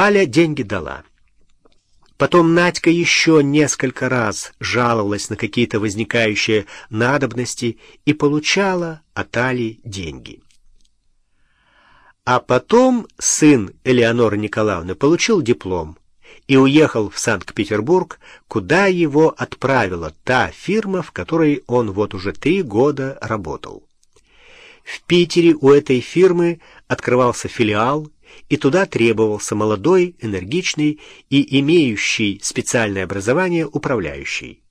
Аля деньги дала. Потом Надька еще несколько раз жаловалась на какие-то возникающие надобности и получала от Али деньги. А потом сын Элеоноры Николаевны получил диплом и уехал в Санкт-Петербург, куда его отправила та фирма, в которой он вот уже три года работал. В Питере у этой фирмы открывался филиал, и туда требовался молодой, энергичный и имеющий специальное образование управляющий.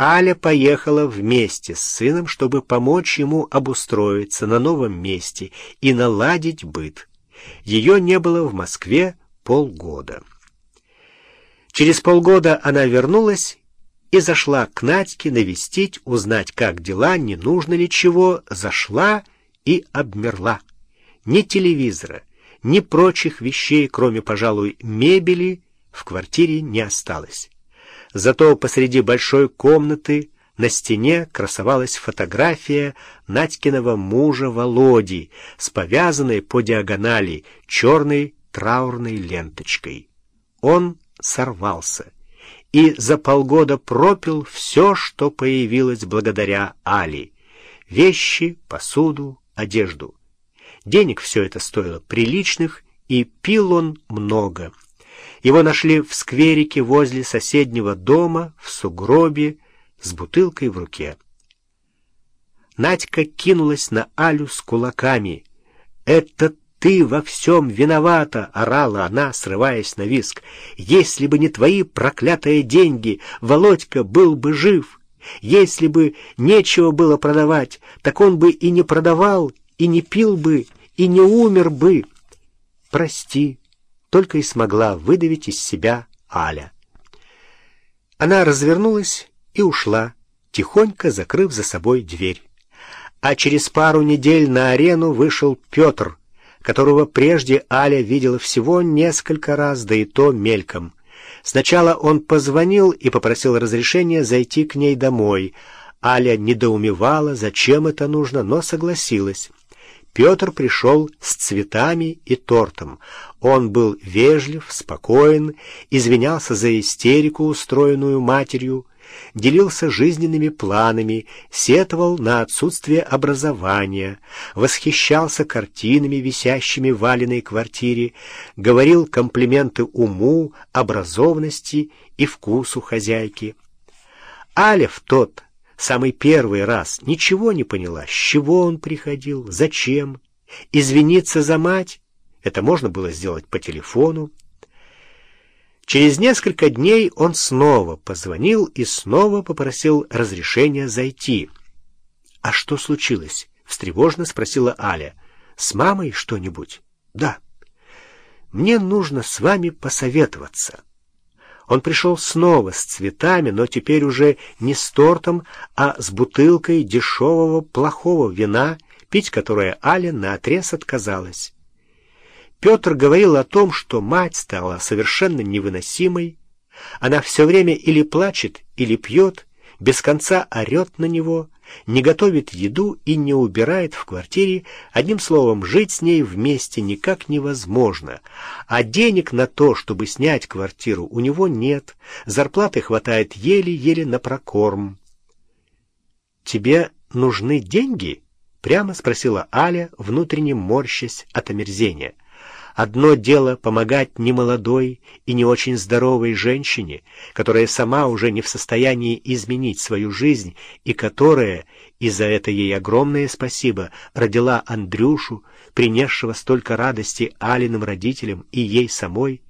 Аля поехала вместе с сыном, чтобы помочь ему обустроиться на новом месте и наладить быт. Ее не было в Москве полгода. Через полгода она вернулась и зашла к Надьке навестить, узнать, как дела, не нужно ли чего, зашла и обмерла. Ни телевизора, ни прочих вещей, кроме, пожалуй, мебели, в квартире не осталось. Зато посреди большой комнаты на стене красовалась фотография Надькиного мужа Володи с повязанной по диагонали черной траурной ленточкой. Он сорвался и за полгода пропил все, что появилось благодаря Али. Вещи, посуду, одежду. Денег все это стоило приличных, и пил он много. Его нашли в скверике возле соседнего дома, в сугробе, с бутылкой в руке. Надька кинулась на Алю с кулаками. «Это ты во всем виновата!» — орала она, срываясь на виск. «Если бы не твои проклятые деньги, Володька был бы жив. Если бы нечего было продавать, так он бы и не продавал, и не пил бы, и не умер бы. Прости, только и смогла выдавить из себя Аля. Она развернулась и ушла, тихонько закрыв за собой дверь. А через пару недель на арену вышел Петр, которого прежде Аля видела всего несколько раз, да и то мельком. Сначала он позвонил и попросил разрешения зайти к ней домой. Аля недоумевала, зачем это нужно, но согласилась. Петр пришел с цветами и тортом. Он был вежлив, спокоен, извинялся за истерику, устроенную матерью, делился жизненными планами, сетовал на отсутствие образования, восхищался картинами, висящими в Алиной квартире, говорил комплименты уму, образованности и вкусу хозяйки. Аля в тот самый первый раз ничего не поняла, с чего он приходил, зачем. Извиниться за мать — это можно было сделать по телефону. Через несколько дней он снова позвонил и снова попросил разрешения зайти. — А что случилось? — встревожно спросила Аля. — С мамой что-нибудь? — Да. — Мне нужно с вами посоветоваться. — он пришел снова с цветами, но теперь уже не с тортом, а с бутылкой дешевого плохого вина, пить которое Аля наотрез отказалась. Петр говорил о том, что мать стала совершенно невыносимой. Она все время или плачет, или пьет, без конца орет на него, не готовит еду и не убирает в квартире, одним словом, жить с ней вместе никак невозможно, а денег на то, чтобы снять квартиру, у него нет, зарплаты хватает еле-еле на прокорм. «Тебе нужны деньги?» — прямо спросила Аля, внутренне морщась от омерзения. Одно дело помогать немолодой и не очень здоровой женщине, которая сама уже не в состоянии изменить свою жизнь и которая, и за это ей огромное спасибо, родила Андрюшу, принесшего столько радости Алиным родителям и ей самой,